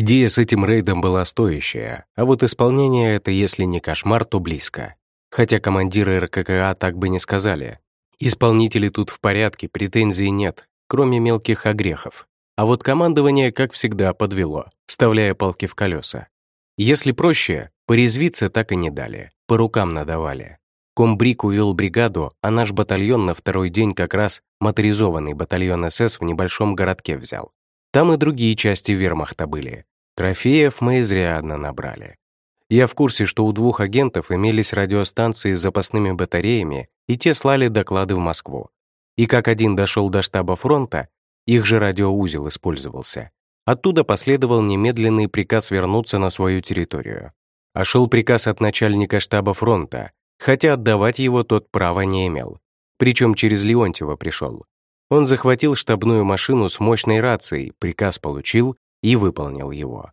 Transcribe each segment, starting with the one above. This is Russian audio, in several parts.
Идея с этим рейдом была стоящая, а вот исполнение это, если не кошмар, то близко. Хотя командиры РККА так бы не сказали. Исполнители тут в порядке, претензий нет, кроме мелких огрехов. А вот командование, как всегда, подвело, вставляя палки в колеса. Если проще, порезвиться так и не дали, по рукам надавали. Комбрик увел бригаду, а наш батальон на второй день как раз моторизованный батальон СС в небольшом городке взял. Там и другие части вермахта были. Трофеев мы изрядно набрали. Я в курсе, что у двух агентов имелись радиостанции с запасными батареями, и те слали доклады в Москву. И как один дошел до штаба фронта, их же радиоузел использовался. Оттуда последовал немедленный приказ вернуться на свою территорию. А шел приказ от начальника штаба фронта, хотя отдавать его тот права не имел. Причем через Леонтьева пришел. Он захватил штабную машину с мощной рацией, приказ получил и выполнил его.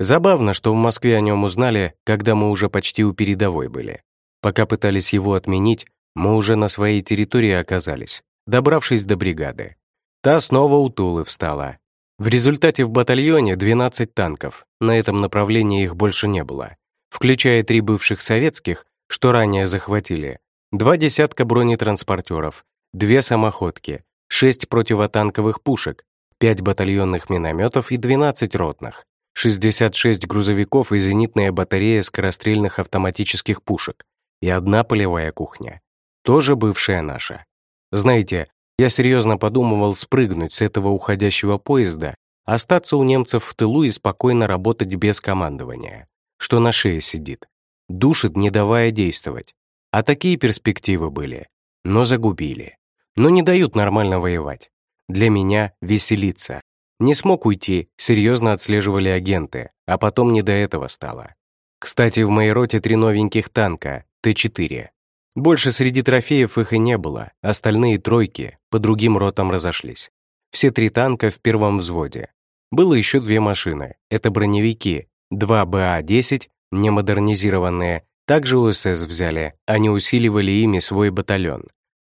Забавно, что в Москве о нем узнали, когда мы уже почти у передовой были. Пока пытались его отменить, мы уже на своей территории оказались, добравшись до бригады. Та снова у Тулы встала. В результате в батальоне 12 танков, на этом направлении их больше не было, включая три бывших советских, что ранее захватили, два десятка бронетранспортеров, две самоходки, шесть противотанковых пушек, пять батальонных минометов и 12 ротных. 66 грузовиков и зенитная батарея скорострельных автоматических пушек и одна полевая кухня. Тоже бывшая наша. Знаете, я серьезно подумывал спрыгнуть с этого уходящего поезда, остаться у немцев в тылу и спокойно работать без командования, что на шее сидит, душит, не давая действовать. А такие перспективы были, но загубили. Но не дают нормально воевать. Для меня веселиться, не смог уйти, серьезно отслеживали агенты, а потом не до этого стало. Кстати, в моей роте три новеньких танка, Т-4. Больше среди трофеев их и не было, остальные тройки по другим ротам разошлись. Все три танка в первом взводе. Было еще две машины, это броневики, два БА-10, немодернизированные, также УСС взяли, они усиливали ими свой батальон.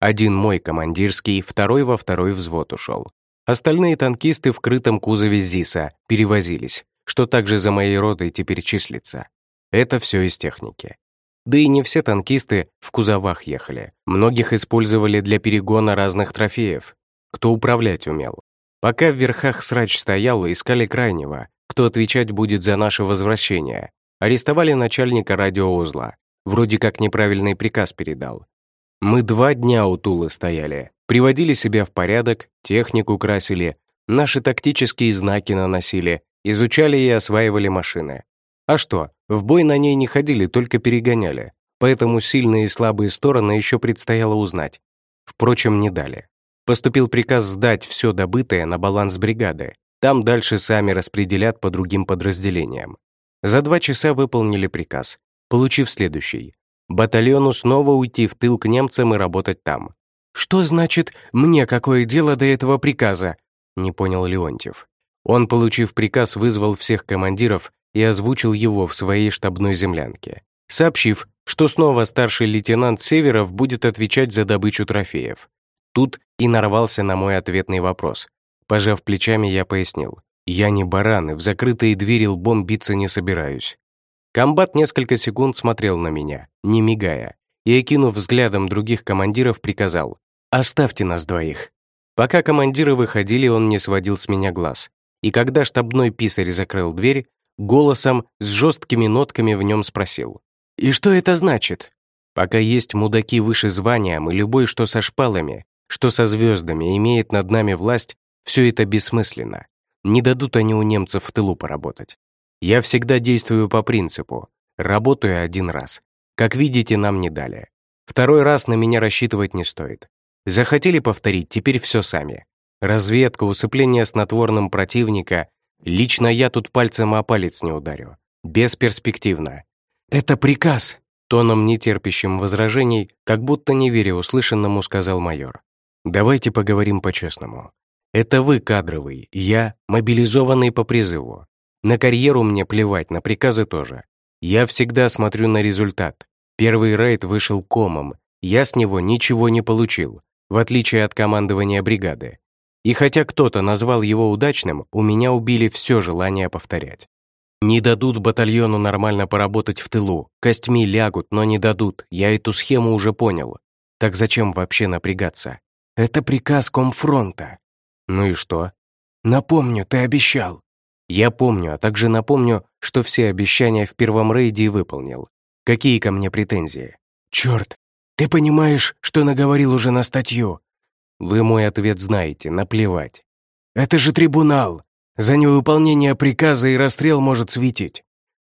Один мой командирский, второй во второй взвод ушел. Остальные танкисты в крытом кузове ЗИСа перевозились, что также за моей ротой теперь числится. Это все из техники. Да и не все танкисты в кузовах ехали. Многих использовали для перегона разных трофеев. Кто управлять умел. Пока в верхах срач стоял, искали крайнего, кто отвечать будет за наше возвращение. Арестовали начальника радиоузла. Вроде как неправильный приказ передал. Мы два дня у Тулы стояли, приводили себя в порядок, технику красили, наши тактические знаки наносили, изучали и осваивали машины. А что, в бой на ней не ходили, только перегоняли, поэтому сильные и слабые стороны еще предстояло узнать. Впрочем, не дали. Поступил приказ сдать все добытое на баланс бригады. Там дальше сами распределят по другим подразделениям. За два часа выполнили приказ, получив следующий. Батальону снова уйти в тыл к немцам и работать там. «Что значит «мне какое дело до этого приказа»?» — не понял Леонтьев. Он, получив приказ, вызвал всех командиров и озвучил его в своей штабной землянке, сообщив, что снова старший лейтенант Северов будет отвечать за добычу трофеев. Тут и нарвался на мой ответный вопрос. Пожав плечами, я пояснил. «Я не баран и в закрытые двери лбом биться не собираюсь. Комбат несколько секунд смотрел на меня, не мигая, и, окинув взглядом других командиров, приказал «Оставьте нас двоих». Пока командиры выходили, он не сводил с меня глаз, и когда штабной писарь закрыл дверь, голосом с жесткими нотками в нем спросил «И что это значит?» Пока есть мудаки выше званием и любой, что со шпалами, что со звездами, имеет над нами власть, все это бессмысленно. Не дадут они у немцев в тылу поработать. Я всегда действую по принципу «работаю один раз». Как видите, нам не дали. Второй раз на меня рассчитывать не стоит. Захотели повторить, теперь все сами. Разведка, усыпление снотворным противника. Лично я тут пальцем о палец не ударю. Бесперспективно. «Это приказ!» Тоном, нетерпящим возражений, как будто не веря услышанному, сказал майор. «Давайте поговорим по-честному. Это вы кадровый, я мобилизованный по призыву. На карьеру мне плевать, на приказы тоже. Я всегда смотрю на результат. Первый рейд вышел комом, я с него ничего не получил, в отличие от командования бригады. И хотя кто-то назвал его удачным, у меня убили все желание повторять. Не дадут батальону нормально поработать в тылу, костьми лягут, но не дадут, я эту схему уже понял. Так зачем вообще напрягаться? Это приказ комфронта. Ну и что? Напомню, ты обещал. Я помню, а также напомню, что все обещания в первом рейде выполнил. Какие ко мне претензии? Черт, ты понимаешь, что наговорил уже на статью? Вы мой ответ знаете, наплевать. Это же трибунал. За невыполнение приказа и расстрел может светить.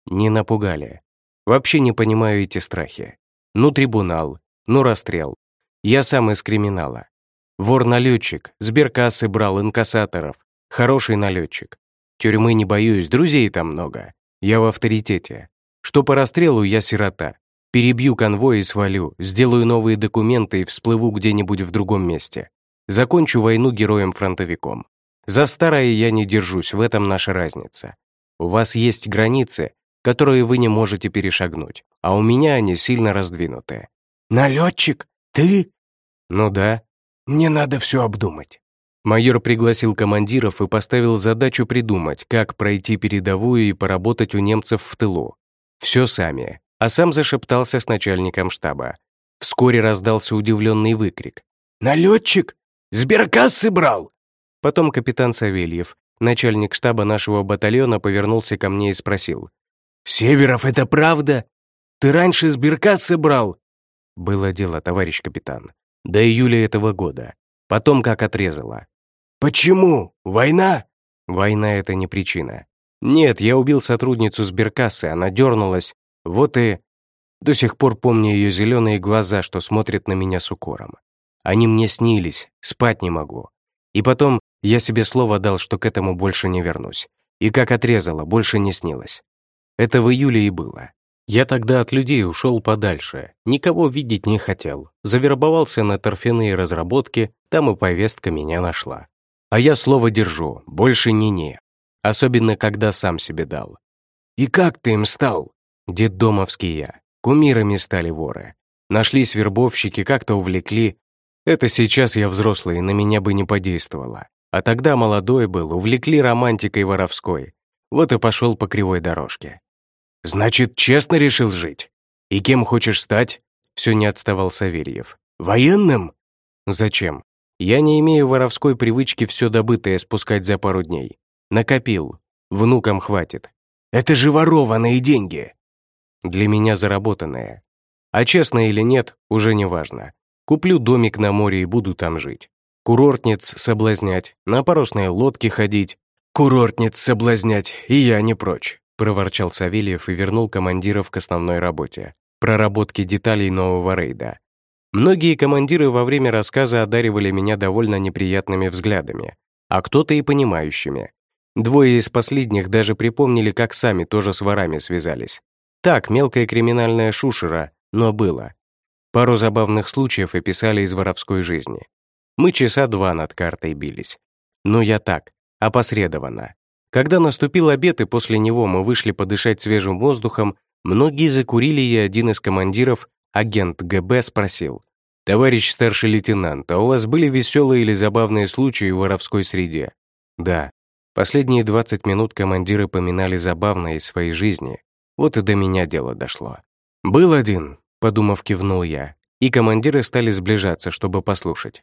Не напугали. Вообще не понимаю эти страхи. Ну трибунал, ну расстрел. Я сам из криминала. Вор-налетчик, сберкассы брал инкассаторов. Хороший налетчик. Тюрьмы не боюсь, друзей там много. Я в авторитете. Что по расстрелу, я сирота. Перебью конвой и свалю, сделаю новые документы и всплыву где-нибудь в другом месте. Закончу войну героем-фронтовиком. За старое я не держусь, в этом наша разница. У вас есть границы, которые вы не можете перешагнуть, а у меня они сильно раздвинуты. Налетчик? Ты? Ну да. Мне надо все обдумать. Майор пригласил командиров и поставил задачу придумать, как пройти передовую и поработать у немцев в тылу. Все сами, а сам зашептался с начальником штаба. Вскоре раздался удивленный выкрик. «Налетчик? Сберкассы брал!» Потом капитан Савельев, начальник штаба нашего батальона, повернулся ко мне и спросил. «Северов, это правда? Ты раньше сберкассы брал?» Было дело, товарищ капитан. До июля этого года. Потом как отрезало. «Почему? Война?» «Война — это не причина. Нет, я убил сотрудницу сберкассы, она дернулась. Вот и... До сих пор помню ее зеленые глаза, что смотрят на меня с укором. Они мне снились, спать не могу. И потом я себе слово дал, что к этому больше не вернусь. И как отрезало, больше не снилось. Это в июле и было. Я тогда от людей ушел подальше, никого видеть не хотел. Завербовался на торфяные разработки, там и повестка меня нашла. А я слово держу, больше не-не. Особенно, когда сам себе дал. «И как ты им стал?» Деддомовский я. Кумирами стали воры. Нашлись вербовщики, как-то увлекли. Это сейчас я взрослый, на меня бы не подействовало. А тогда молодой был, увлекли романтикой воровской. Вот и пошел по кривой дорожке. «Значит, честно решил жить? И кем хочешь стать?» Все не отставал Савельев. «Военным?» «Зачем? Я не имею воровской привычки все добытое спускать за пару дней. Накопил. Внукам хватит. Это же ворованные деньги. Для меня заработанные. А честно или нет, уже не важно. Куплю домик на море и буду там жить. Курортниц соблазнять, на парусной лодке ходить. Курортниц соблазнять, и я не прочь, проворчал Савельев и вернул командиров к основной работе. Проработке деталей нового рейда. Многие командиры во время рассказа одаривали меня довольно неприятными взглядами, а кто-то и понимающими. Двое из последних даже припомнили, как сами тоже с ворами связались. Так, мелкая криминальная шушера, но было. Пару забавных случаев описали из воровской жизни. Мы часа два над картой бились. Но я так, опосредованно. Когда наступил обед и после него мы вышли подышать свежим воздухом, многие закурили, и один из командиров Агент ГБ спросил. «Товарищ старший лейтенант, а у вас были веселые или забавные случаи в воровской среде?» «Да». Последние 20 минут командиры поминали забавное из своей жизни. Вот и до меня дело дошло. «Был один», — подумав, кивнул я, и командиры стали сближаться, чтобы послушать.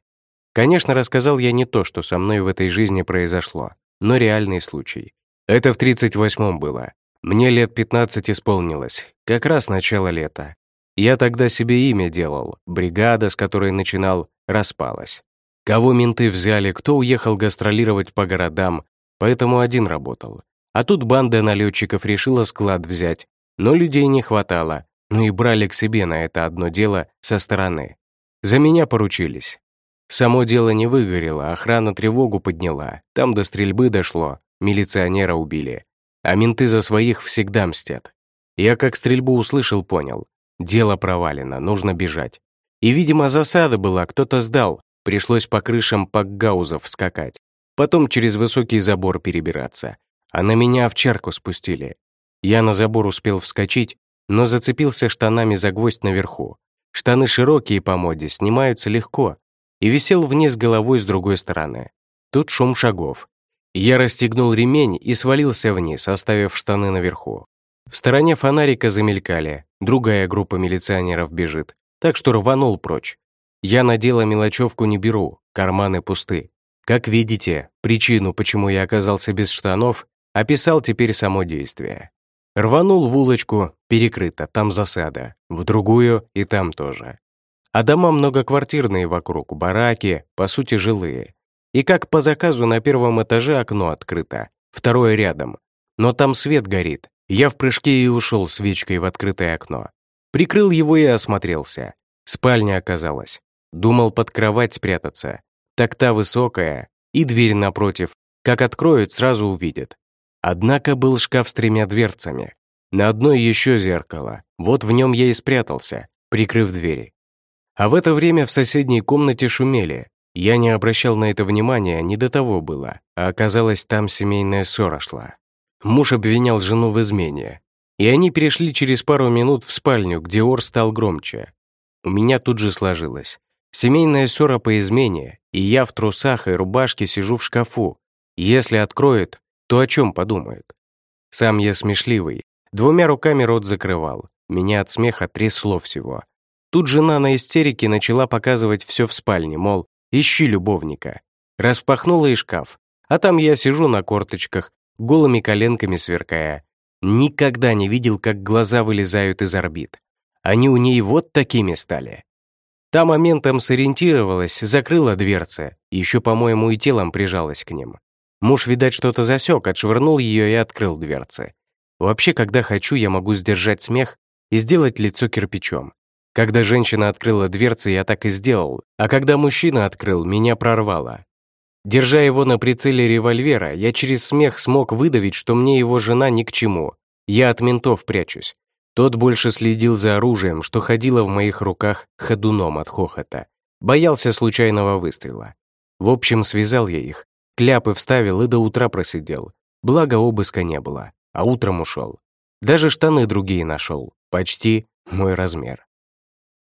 Конечно, рассказал я не то, что со мной в этой жизни произошло, но реальный случай. Это в 38-м было. Мне лет 15 исполнилось, как раз начало лета. Я тогда себе имя делал, бригада, с которой начинал, распалась. Кого менты взяли, кто уехал гастролировать по городам, поэтому один работал. А тут банда налетчиков решила склад взять, но людей не хватало, ну и брали к себе на это одно дело со стороны. За меня поручились. Само дело не выгорело, охрана тревогу подняла, там до стрельбы дошло, милиционера убили. А менты за своих всегда мстят. Я как стрельбу услышал, понял. Дело провалено, нужно бежать. И, видимо, засада была, кто-то сдал. Пришлось по крышам пакгаузов скакать. Потом через высокий забор перебираться. А на меня овчарку спустили. Я на забор успел вскочить, но зацепился штанами за гвоздь наверху. Штаны широкие по моде, снимаются легко. И висел вниз головой с другой стороны. тут шум шагов. Я расстегнул ремень и свалился вниз, оставив штаны наверху. В стороне фонарика замелькали, другая группа милиционеров бежит, так что рванул прочь. Я надела мелочевку не беру, карманы пусты. Как видите, причину, почему я оказался без штанов, описал теперь само действие. Рванул в улочку, перекрыто, там засада, в другую и там тоже. А дома многоквартирные вокруг, бараки, по сути, жилые. И как по заказу на первом этаже окно открыто, второе рядом. Но там свет горит. Я в прыжке и ушел свечкой в открытое окно. Прикрыл его и осмотрелся. Спальня оказалась. Думал под кровать спрятаться. Так та высокая, и дверь напротив. Как откроют, сразу увидят. Однако был шкаф с тремя дверцами. На одной еще зеркало. Вот в нем я и спрятался, прикрыв двери. А в это время в соседней комнате шумели. Я не обращал на это внимания, не до того было, а оказалось, там семейная ссора шла. Муж обвинял жену в измене. И они перешли через пару минут в спальню, где ор стал громче. У меня тут же сложилось. Семейная ссора по измене, и я в трусах и рубашке сижу в шкафу. Если откроют, то о чем подумают? Сам я смешливый, двумя руками рот закрывал, меня от смеха трясло всего. Тут жена на истерике начала показывать все в спальне, мол, ищи любовника. Распахнула и шкаф, а там я сижу на корточках, голыми коленками сверкая. Никогда не видел, как глаза вылезают из орбит. Они у ней вот такими стали. Та моментом сориентировалась, закрыла дверцы, еще, по-моему, и телом прижалась к ним. Муж, видать, что-то засек, отшвырнул ее и открыл дверцы. Вообще, когда хочу, я могу сдержать смех и сделать лицо кирпичом. Когда женщина открыла дверцы, я так и сделал, а когда мужчина открыл, меня прорвало. Держа его на прицеле револьвера, я через смех смог выдавить, что мне его жена ни к чему. Я от ментов прячусь. Тот больше следил за оружием, что ходило в моих руках ходуном от хохота. Боялся случайного выстрела. В общем, связал я их, Кляпы вставил и до утра просидел. Благо обыска не было, а утром ушел. Даже штаны другие нашел. Почти мой размер.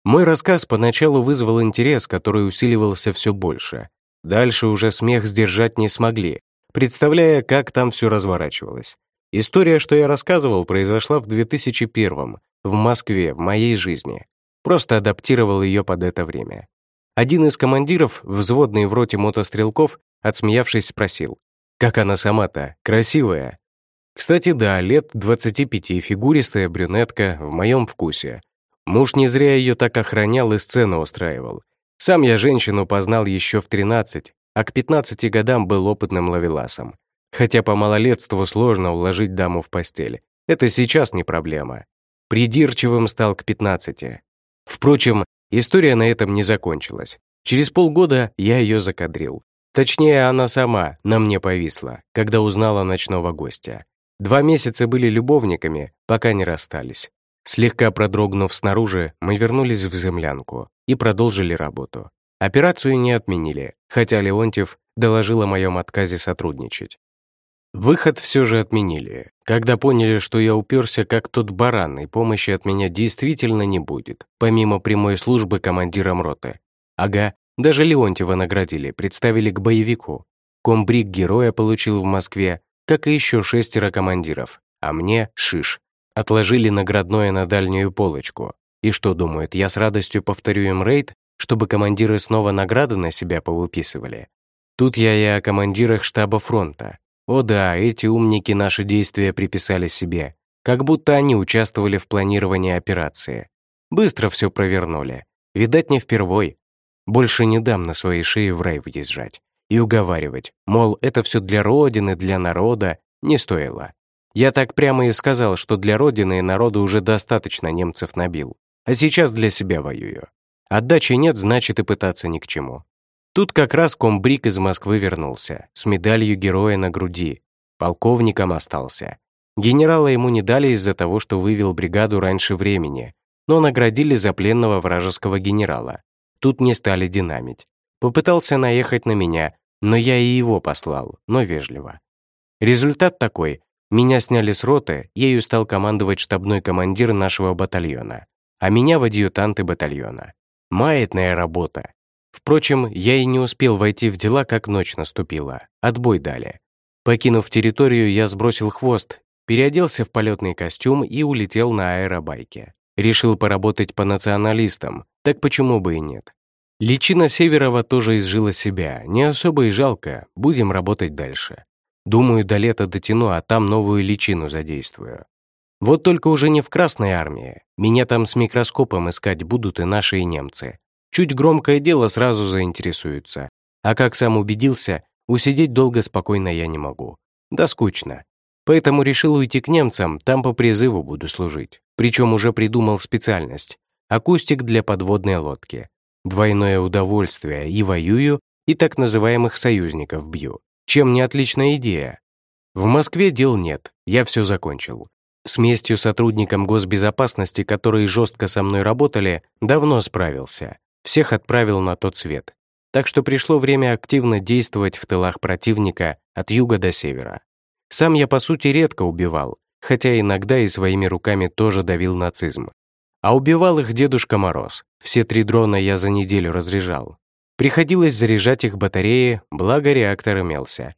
Мой рассказ поначалу вызвал интерес, который усиливался все больше. Дальше уже смех сдержать не смогли, представляя, как там все разворачивалось. История, что я рассказывал, произошла в 2001 в Москве, в моей жизни. Просто адаптировал ее под это время. Один из командиров, взводный в роте мотострелков, Отсмеявшись, спросил. «Как она сама-то? Красивая?» Кстати, да, лет 25, фигуристая брюнетка, в моем вкусе. Муж не зря ее так охранял и сцену устраивал. Сам я женщину познал еще в 13, а к 15 годам был опытным ловеласом. Хотя по малолетству сложно уложить даму в постель. Это сейчас не проблема. Придирчивым стал к 15. Впрочем, история на этом не закончилась. Через полгода я ее закадрил. Точнее, она сама на мне повисла, когда узнала ночного гостя. Два месяца были любовниками, пока не расстались. Слегка продрогнув снаружи, мы вернулись в землянку и продолжили работу. Операцию не отменили, хотя Леонтьев доложил о моем отказе сотрудничать. Выход все же отменили, когда поняли, что я уперся как тот баран, и помощи от меня действительно не будет, помимо прямой службы командиром роты. Ага, даже Леонтьева наградили, представили к боевику. Комбриг героя получил в Москве, как и еще шестеро командиров, а мне — шиш. Отложили наградное на дальнюю полочку. И что думают, я с радостью повторю им рейд, чтобы командиры снова награды на себя повыписывали? Тут я и о командирах штаба фронта. О да, эти умники наши действия приписали себе, как будто они участвовали в планировании операции. Быстро все провернули. Видать, не впервой. Больше не дам на своей шее в рай въезжать и уговаривать, мол, это все для Родины, для народа, не стоило. Я так прямо и сказал, что для Родины и народа уже достаточно немцев набил, а сейчас для себя воюю. Отдачи нет, значит и пытаться ни к чему. Тут как раз комбриг из Москвы вернулся, с медалью героя на груди. Полковником остался. Генерала ему не дали из-за того, что вывел бригаду раньше времени, но наградили за пленного вражеского генерала. Тут не стали динамить. Попытался наехать на меня, но я и его послал, но вежливо. Результат такой. Меня сняли с роты, ею стал командовать штабной командир нашего батальона, а меня в адъютанты батальона. Маятная работа. Впрочем, я и не успел войти в дела, как ночь наступила. Отбой дали. Покинув территорию, я сбросил хвост, переоделся в полетный костюм и улетел на аэробайке. Решил поработать по националистам, так почему бы и нет. Личина Северова тоже изжила себя, не особо и жалко, будем работать дальше. Думаю, до лета дотяну, а там новую личину задействую. Вот только уже не в Красной армии. Меня там с микроскопом искать будут и наши, и немцы. Чуть громкое дело сразу заинтересуются. А как сам убедился, усидеть долго спокойно я не могу. Да скучно. Поэтому решил уйти к немцам, там по призыву буду служить. Причем уже придумал специальность. Акустик для подводной лодки. Двойное удовольствие, и воюю, и так называемых союзников бью. Чем не отличная идея? В Москве дел нет, я все закончил. С местью сотрудникам госбезопасности, которые жестко со мной работали, давно справился. Всех отправил на тот свет. Так что пришло время активно действовать в тылах противника от юга до севера. Сам я, по сути, редко убивал, хотя иногда и своими руками тоже давил нацизм. А убивал их Дедушка Мороз. Все три дрона я за неделю разряжал. Приходилось заряжать их батареи, благо реактор имелся.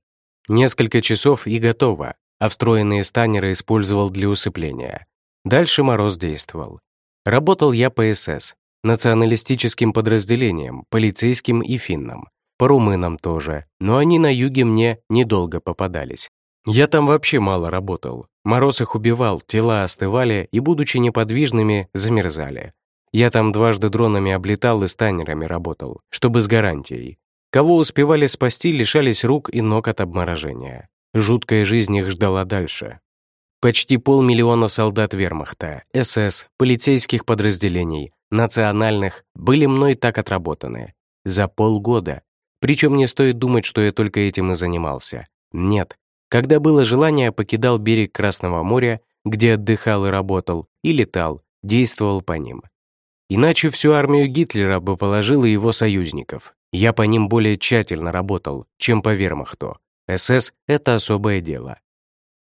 Несколько часов и готово, а встроенные станеры использовал для усыпления. Дальше Мороз действовал. Работал я по СС, националистическим подразделением, полицейским и финнам. По румынам тоже, но они на юге мне недолго попадались. Я там вообще мало работал. Мороз их убивал, тела остывали и, будучи неподвижными, замерзали. Я там дважды дронами облетал и станерами работал, чтобы с гарантией. Кого успевали спасти, лишались рук и ног от обморожения. Жуткая жизнь их ждала дальше. Почти полмиллиона солдат вермахта, СС, полицейских подразделений, национальных, были мной так отработаны. За полгода. Причем не стоит думать, что я только этим и занимался. Нет. Когда было желание, покидал берег Красного моря, где отдыхал и работал, и летал, действовал по ним. Иначе всю армию Гитлера бы положил и его союзников. Я по ним более тщательно работал, чем по вермахту. СС — это особое дело.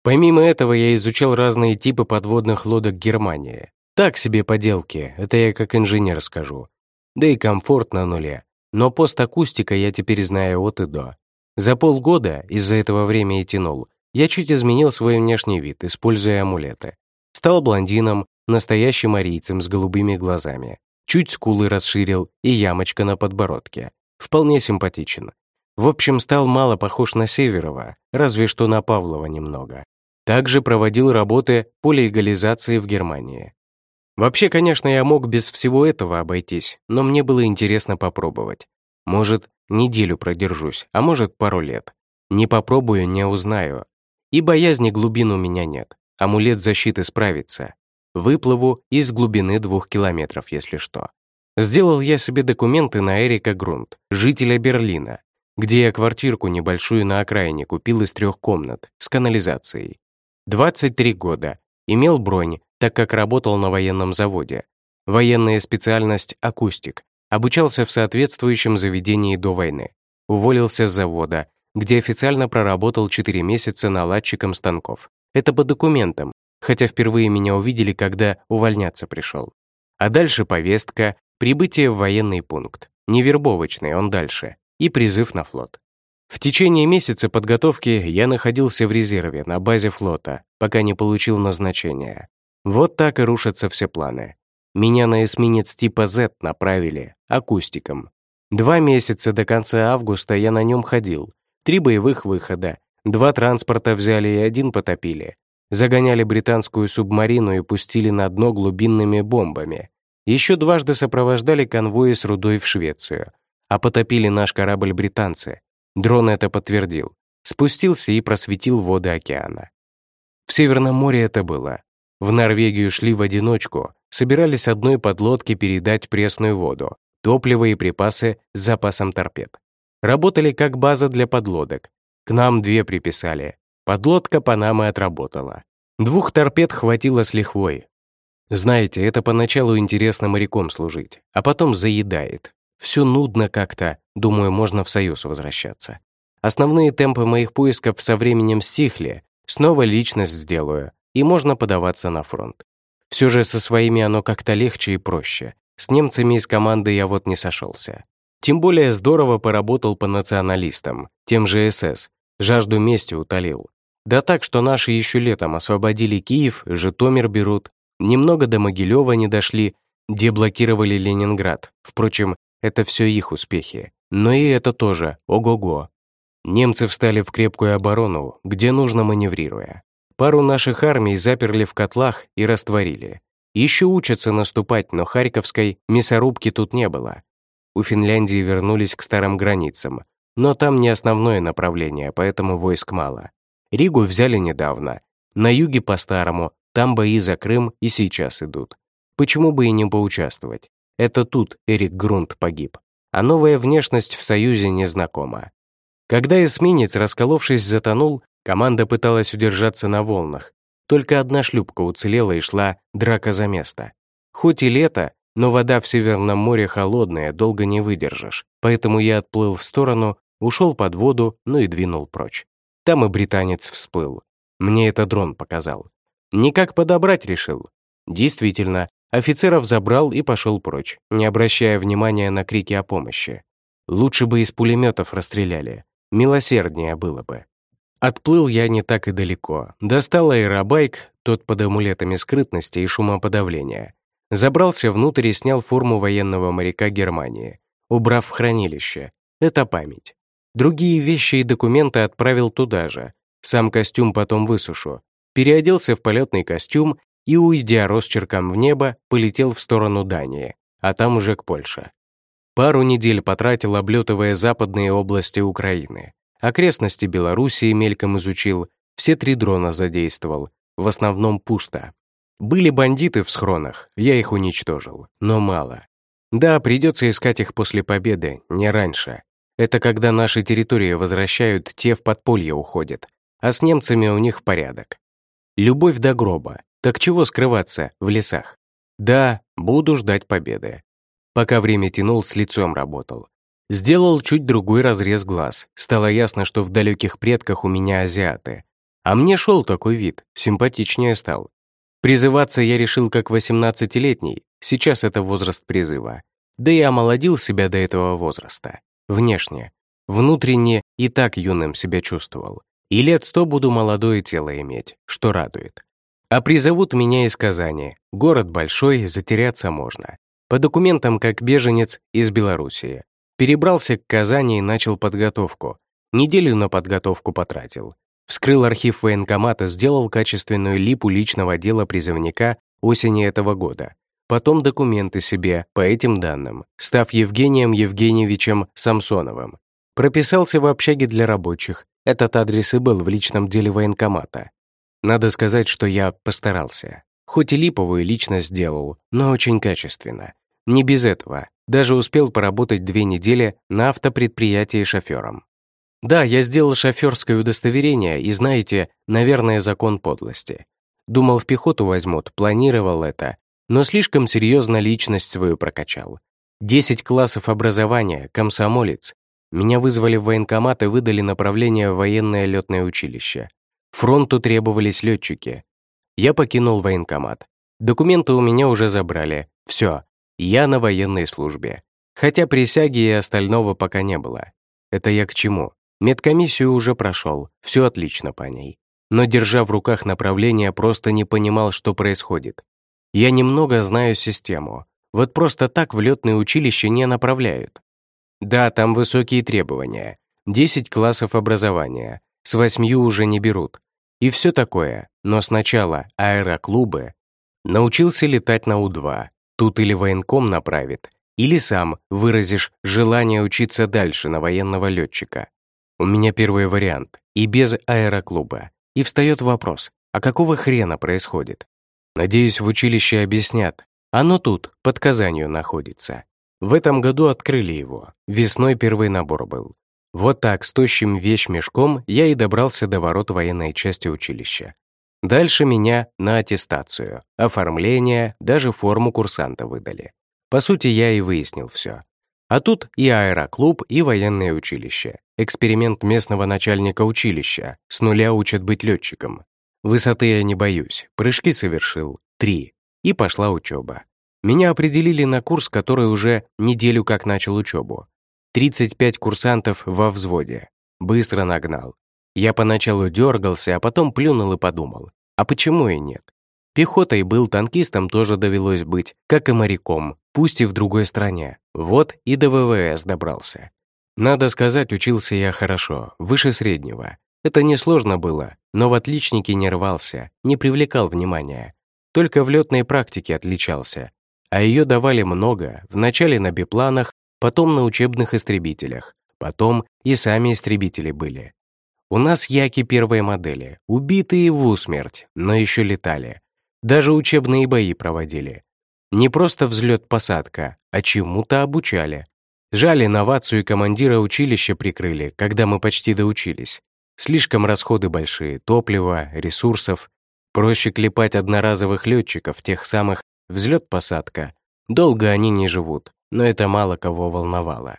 Помимо этого, я изучал разные типы подводных лодок Германии. Так себе поделки, это я как инженер скажу. Да и комфорт на нуле. Но постакустика я теперь знаю от и до. За полгода, из-за этого время и тянул, я чуть изменил свой внешний вид, используя амулеты. Стал блондином, настоящим арийцем с голубыми глазами. Чуть скулы расширил и ямочка на подбородке. Вполне симпатичен. В общем, стал мало похож на Северова, разве что на Павлова немного. Также проводил работы по легализации в Германии. Вообще, конечно, я мог без всего этого обойтись, но мне было интересно попробовать. Может, неделю продержусь, а может, пару лет. Не попробую, не узнаю. И боязни глубин у меня нет. Амулет защиты справится. Выплыву из глубины двух километров, если что. Сделал я себе документы на Эрика Грунт, жителя Берлина, где я квартирку небольшую на окраине купил из трех комнат с канализацией. 23 года. Имел бронь, так как работал на военном заводе. Военная специальность — акустик. Обучался в соответствующем заведении до войны. Уволился с завода, где официально проработал 4 месяца наладчиком станков. Это по документам, хотя впервые меня увидели, когда увольняться пришел. А дальше повестка, прибытие в военный пункт. Не вербовочный, он дальше и призыв на флот. В течение месяца подготовки я находился в резерве на базе флота, пока не получил назначения. Вот так и рушатся все планы. Меня на эсминец типа Z направили, акустиком. Два месяца до конца августа я на нем ходил. Три боевых выхода, два транспорта взяли и один потопили. Загоняли британскую субмарину и пустили на дно глубинными бомбами. Еще дважды сопровождали конвои с рудой в Швецию а потопили наш корабль британцы. Дрон это подтвердил. Спустился и просветил воды океана. В Северном море это было. В Норвегию шли в одиночку, собирались одной подлодке передать пресную воду, топливо и припасы с запасом торпед. Работали как база для подлодок. К нам две приписали. Подлодка Панамы отработала. Двух торпед хватило с лихвой. Знаете, это поначалу интересно моряком служить, а потом заедает. Все нудно как-то, думаю, можно в Союз возвращаться. Основные темпы моих поисков со временем стихли, снова личность сделаю, и можно подаваться на фронт. Все же со своими оно как-то легче и проще. С немцами из команды я вот не сошелся. Тем более здорово поработал по националистам, тем же СС, жажду мести утолил. Да так, что наши еще летом освободили Киев, Житомир берут, немного до Могилева не дошли, деблокировали Ленинград. Впрочем, это все их успехи. Но и это тоже, ого-го. Немцы встали в крепкую оборону, где нужно маневрируя. Пару наших армий заперли в котлах и растворили. Еще учатся наступать, но Харьковской мясорубки тут не было. У Финляндии вернулись к старым границам, но там не основное направление, поэтому войск мало. Ригу взяли недавно. На юге по-старому, там бои за Крым и сейчас идут. Почему бы и не поучаствовать? Это тут Эрик Грунт погиб. А новая внешность в Союзе незнакома. Когда эсминец, расколовшись, затонул, команда пыталась удержаться на волнах. Только одна шлюпка уцелела и шла драка за место. Хоть и лето, но вода в Северном море холодная, долго не выдержишь. Поэтому я отплыл в сторону, ушел под воду, ну и двинул прочь. Там и британец всплыл. Мне это дрон показал. Никак подобрать решил. Действительно, офицеров забрал и пошел прочь, не обращая внимания на крики о помощи. Лучше бы из пулеметов расстреляли. Милосерднее было бы. Отплыл я не так и далеко. Достал аэробайк, тот под амулетами скрытности и шумоподавления. Забрался внутрь и снял форму военного моряка Германии, убрав в хранилище. Это память. Другие вещи и документы отправил туда же. Сам костюм потом высушу. Переоделся в полетный костюм и, уйдя росчерком в небо, полетел в сторону Дании, а там уже к Польше. Пару недель потратил, облетывая западные области Украины. Окрестности Белоруссии мельком изучил, все три дрона задействовал, в основном пусто. Были бандиты в схронах, я их уничтожил, но мало. Да, придется искать их после победы, не раньше. Это когда наши территории возвращают, те в подполье уходят, а с немцами у них порядок. Любовь до гроба. Так чего скрываться в лесах? Да, буду ждать победы. Пока время тянул, с лицом работал. Сделал чуть другой разрез глаз. Стало ясно, что в далеких предках у меня азиаты. А мне шел такой вид, симпатичнее стал. Призываться я решил как 18-летний, сейчас это возраст призыва. Да и омолодил себя до этого возраста. Внешне. Внутренне и так юным себя чувствовал. И лет сто буду молодое тело иметь, что радует. А призовут меня из Казани. Город большой, затеряться можно. По документам как беженец из Белоруссии. Перебрался к Казани и начал подготовку. Неделю на подготовку потратил. Вскрыл архив военкомата, сделал качественную липу личного дела призывника осени этого года. Потом документы себе по этим данным, став Евгением Евгеньевичем Самсоновым. Прописался в общаге для рабочих. Этот адрес и был в личном деле военкомата. Надо сказать, что я постарался. Хоть и липовую лично сделал, но очень качественно. Не без этого. Даже успел поработать две недели на автопредприятии шофером. Да, я сделал шоферское удостоверение, и знаете, наверное, закон подлости. Думал, в пехоту возьмут, планировал это, но слишком серьезно личность свою прокачал. Десять классов образования, комсомолец. Меня вызвали в военкомат и выдали направление в военное летное училище. Фронту требовались летчики. Я покинул военкомат. Документы у меня уже забрали. Все, я на военной службе. Хотя присяги и остального пока не было. Это я к чему? Медкомиссию уже прошел, все отлично по ней. Но, держа в руках направление, просто не понимал, что происходит. Я немного знаю систему. Вот просто так в летное училище не направляют. Да, там высокие требования. 10 классов образования. С восьмью уже не берут. И все такое. Но сначала аэроклубы. Научился летать на У-2. Тут или военком направит, или сам выразишь желание учиться дальше на военного летчика. У меня первый вариант. И без аэроклуба. И встает вопрос, а какого хрена происходит? Надеюсь, в училище объяснят. Оно тут, под Казанью, находится. В этом году открыли его. Весной первый набор был. Вот так, с тощим вещмешком, я и добрался до ворот военной части училища. Дальше меня на аттестацию, оформление, даже форму курсанта выдали. По сути, я и выяснил все. А тут и аэроклуб, и военное училище. Эксперимент местного начальника училища. С нуля учат быть летчиком. Высоты я не боюсь, прыжки совершил, три, и пошла учеба. Меня определили на курс, который уже неделю как начал учебу. 35 курсантов во взводе. Быстро нагнал. Я поначалу дергался, а потом плюнул и подумал, а почему и нет? Пехотой был, танкистом тоже довелось быть, как и моряком, пусть и в другой стране. Вот и до ВВС добрался. Надо сказать, учился я хорошо, выше среднего. Это несложно было, но в отличнике не рвался, не привлекал внимания. Только в летной практике отличался. А ее давали много, вначале на бипланах, потом на учебных истребителях, потом и сами истребители были. У нас яки первой модели, убитые в усмерть, но еще летали. Даже учебные бои проводили. Не просто взлет-посадка, а чему-то обучали. Жаль, инновацию командира училища прикрыли, когда мы почти доучились. Слишком расходы большие, топлива, ресурсов. Проще клепать одноразовых летчиков, тех самых взлет-посадка. Долго они не живут, но это мало кого волновало.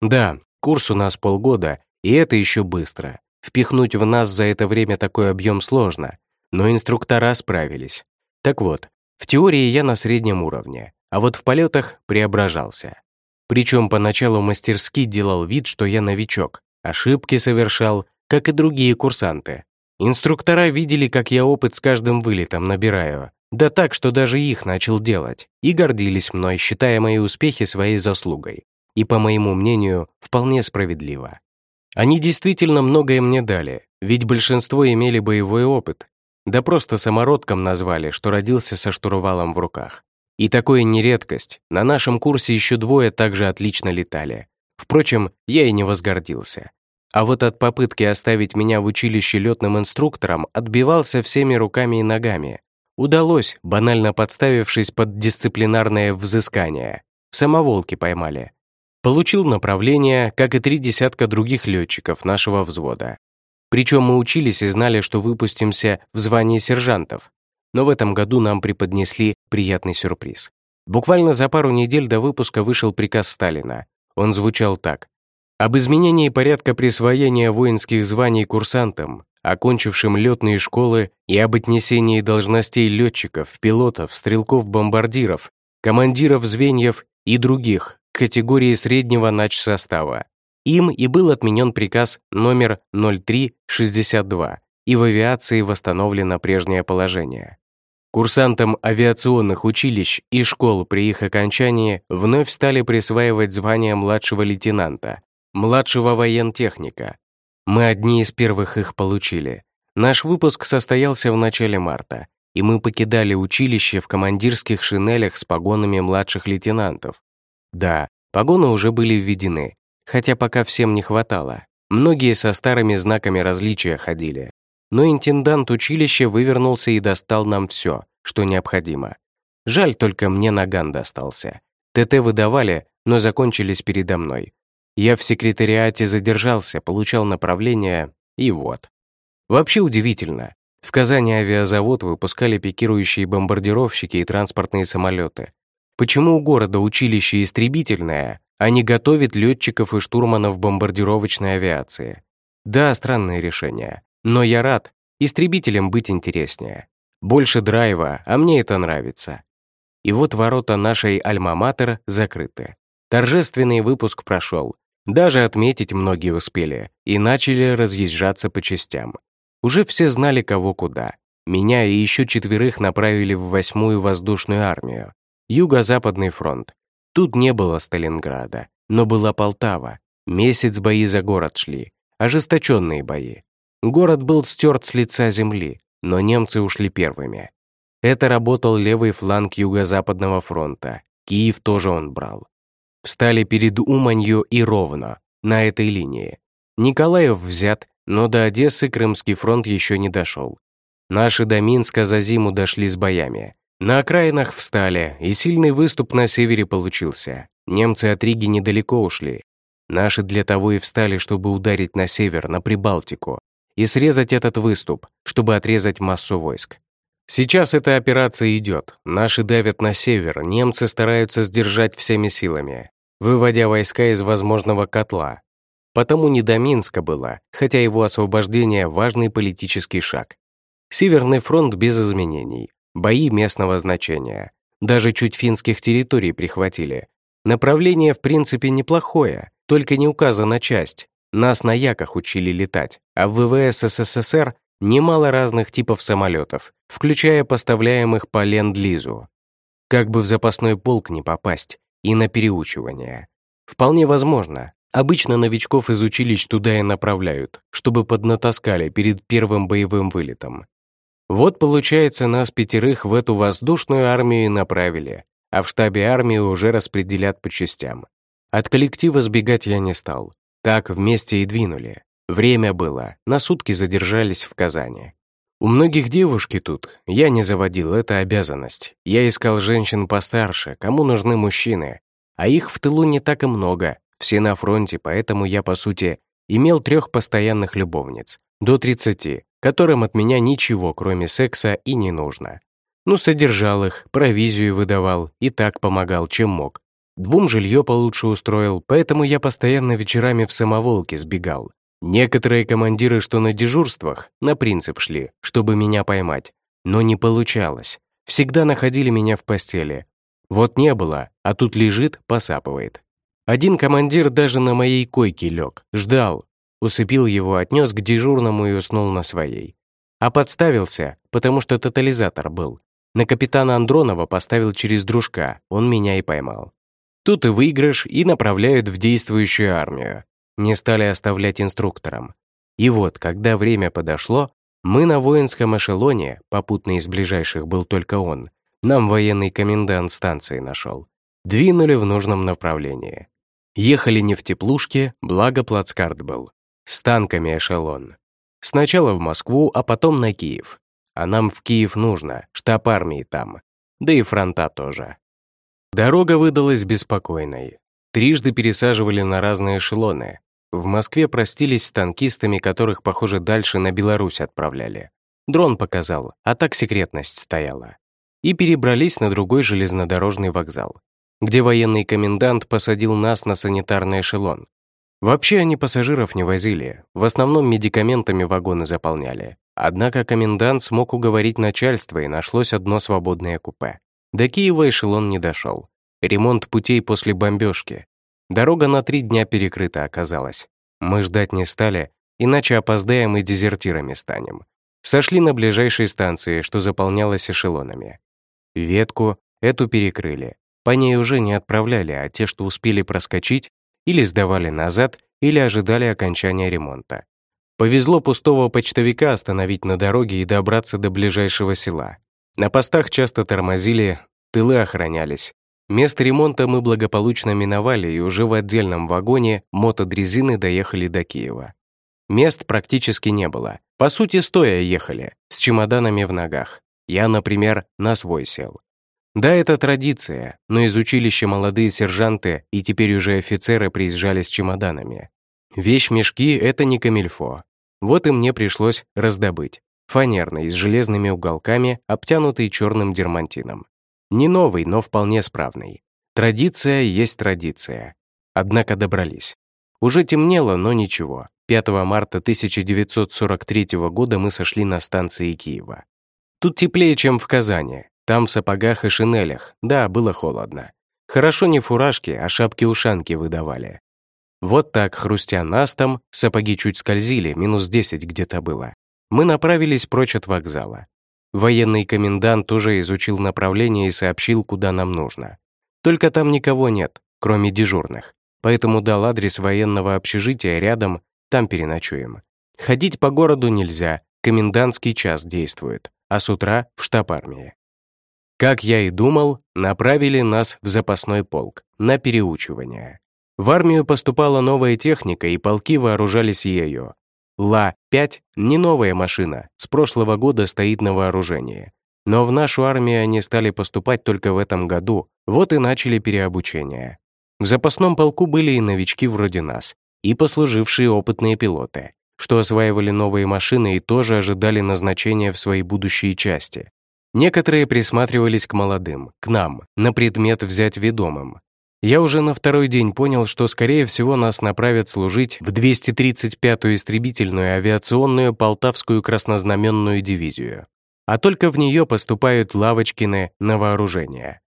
Да, курс у нас полгода, и это еще быстро. Впихнуть в нас за это время такой объем сложно, но инструктора справились. Так вот, в теории я на среднем уровне, а вот в полетах преображался. Причем поначалу мастерски делал вид, что я новичок, ошибки совершал, как и другие курсанты. Инструктора видели, как я опыт с каждым вылетом набираю, да так, что даже их начал делать, и гордились мной, считая мои успехи своей заслугой. И, по моему мнению, вполне справедливо. Они действительно многое мне дали, ведь большинство имели боевой опыт, да просто самородком назвали, что родился со штурвалом в руках. И такое не редкость. На нашем курсе еще двое также отлично летали. Впрочем, я и не возгордился. А вот от попытки оставить меня в училище летным инструктором отбивался всеми руками и ногами. Удалось, банально подставившись под дисциплинарное взыскание. В самоволке поймали. Получил направление, как и три десятка других летчиков нашего взвода. Причем мы учились и знали, что выпустимся в звании сержантов. Но в этом году нам преподнесли приятный сюрприз. Буквально за пару недель до выпуска вышел приказ Сталина. Он звучал так. Об изменении порядка присвоения воинских званий курсантам, окончившим летные школы и об отнесении должностей летчиков, пилотов, стрелков-бомбардиров, командиров звеньев и других к категории среднего начсостава. Им и был отменен приказ номер 0362, и в авиации восстановлено прежнее положение. Курсантам авиационных училищ и школ при их окончании вновь стали присваивать звание младшего лейтенанта, младшего воентехника. Мы одни из первых их получили. Наш выпуск состоялся в начале марта, и мы покидали училище в командирских шинелях с погонами младших лейтенантов. Да, погоны уже были введены, хотя пока всем не хватало. Многие со старыми знаками различия ходили. Но интендант училища вывернулся и достал нам все, что необходимо. Жаль, только мне наган достался. ТТ выдавали, но закончились передо мной. Я в секретариате задержался, получал направление, и вот. Вообще удивительно. В Казани авиазавод выпускали пикирующие бомбардировщики и транспортные самолеты. Почему у города училище истребительное, а не готовит летчиков и штурманов бомбардировочной авиации. Да, странное решение. Но я рад. Истребителям быть интереснее. Больше драйва, а мне это нравится. И вот ворота нашей альма-матер закрыты. Торжественный выпуск прошел. Даже отметить многие успели и начали разъезжаться по частям. Уже все знали, кого куда. Меня и еще четверых направили в восьмую воздушную армию. Юго-Западный фронт. Тут не было Сталинграда, но была Полтава. Месяц бои за город шли, ожесточенные бои. Город был стерт с лица земли, но немцы ушли первыми. Это работал левый фланг Юго-Западного фронта. Киев тоже он брал. Встали перед Уманью и Ровно, на этой линии. Николаев взят, но до Одессы Крымский фронт еще не дошел. Наши до Минска за зиму дошли с боями. На окраинах встали, и сильный выступ на севере получился. Немцы от Риги недалеко ушли. Наши для того и встали, чтобы ударить на север, на Прибалтику, и срезать этот выступ, чтобы отрезать массу войск. Сейчас эта операция идет. Наши давят на север, немцы стараются сдержать всеми силами, выводя войска из возможного котла. Потому не до Минска было, хотя его освобождение – важный политический шаг. Северный фронт без изменений, бои местного значения. Даже чуть финских территорий прихватили. Направление, в принципе, неплохое. только не указана часть. Нас на яках учили летать, а в ВВС СССР немало разных типов самолетов, включая поставляемых по Ленд-Лизу. Как бы в запасной полк не попасть, и на переучивание. Вполне возможно. Обычно новичков из училищ туда и направляют, чтобы поднатаскали перед первым боевым вылетом. Вот, получается, нас пятерых в эту воздушную армию и направили, а в штабе армии уже распределят по частям. От коллектива сбегать я не стал. Так вместе и двинули. Время было, на сутки задержались в Казани. У многих девушки тут, я не заводил, это обязанность. Я искал женщин постарше, кому нужны мужчины. А их в тылу не так и много, все на фронте, поэтому я, по сути, имел трех постоянных любовниц, до 30, которым от меня ничего, кроме секса, и не нужно. Ну, содержал их, провизию выдавал и так помогал, чем мог. Двум жилье получше устроил, поэтому я постоянно вечерами в самоволке сбегал. Некоторые командиры, что на дежурствах, на принцип шли, чтобы меня поймать. Но не получалось. Всегда находили меня в постели. Вот не было, а тут лежит, посапывает. Один командир даже на моей койке лег, ждал. Усыпил его, отнес к дежурному и уснул на своей. А подставился, потому что тотализатор был. На капитана Андронова поставил через дружка, он меня и поймал. Тут и выигрыш, и направляют в действующую армию. Не стали оставлять инструкторам. И вот, когда время подошло, мы на воинском эшелоне, попутный из ближайших был только он, нам военный комендант станции нашел, двинули в нужном направлении. Ехали не в теплушке, благо плацкарт был. С танками эшелон. Сначала в Москву, а потом на Киев. А нам в Киев нужно, штаб армии там. Да и фронта тоже. Дорога выдалась беспокойной. Трижды пересаживали на разные эшелоны. В Москве простились с танкистами, которых, похоже, дальше на Беларусь отправляли. Дрон показал, а так секретность стояла. И перебрались на другой железнодорожный вокзал где военный комендант посадил нас на санитарный эшелон. Вообще они пассажиров не возили, в основном медикаментами вагоны заполняли. Однако комендант смог уговорить начальство, и нашлось одно свободное купе. До Киева эшелон не дошел. Ремонт путей после бомбежки. Дорога на три дня перекрыта оказалась. Мы ждать не стали, иначе опоздаем и дезертирами станем. Сошли на ближайшей станции, что заполнялось эшелонами. Ветку эту перекрыли, по ней уже не отправляли, а те, что успели проскочить, или сдавали назад, или ожидали окончания ремонта. Повезло пустого почтовика остановить на дороге и добраться до ближайшего села. На постах часто тормозили, тылы охранялись. Место ремонта мы благополучно миновали и уже в отдельном вагоне мотодрезины доехали до Киева. Мест практически не было. По сути, стоя ехали, с чемоданами в ногах. Я, например, на свой сел. Да, это традиция, но из училища молодые сержанты и теперь уже офицеры приезжали с чемоданами. Вещь-мешки — это не камильфо. Вот и мне пришлось раздобыть. Фанерный, с железными уголками, обтянутый черным дермантином. Не новый, но вполне справный. Традиция есть традиция. Однако добрались. Уже темнело, но ничего. 5 марта 1943 года мы сошли на станции Киева. Тут теплее, чем в Казани, там в сапогах и шинелях, да, было холодно. Хорошо не фуражки, а шапки-ушанки выдавали. Вот так, хрустя настом, сапоги чуть скользили, минус 10 где-то было. Мы направились прочь от вокзала. Военный комендант тоже изучил направление и сообщил, куда нам нужно. Только там никого нет, кроме дежурных. Поэтому дал адрес военного общежития рядом, там переночуем. Ходить по городу нельзя, комендантский час действует, а с утра в штаб армии. Как я и думал, направили нас в запасной полк на переучивание. В армию поступала новая техника, и полки вооружались ею. Ла-5 — не новая машина, с прошлого года стоит на вооружении. Но в нашу армию они стали поступать только в этом году, вот и начали переобучение. В запасном полку были и новички вроде нас, и послужившие опытные пилоты, что осваивали новые машины и тоже ожидали назначения в свои будущие части. Некоторые присматривались к молодым, к нам, на предмет взять ведомым. Я уже на второй день понял, что, скорее всего, нас направят служить в 235-ю истребительную авиационную Полтавскую краснознаменную дивизию. А только в нее поступают Лавочкины на вооружение.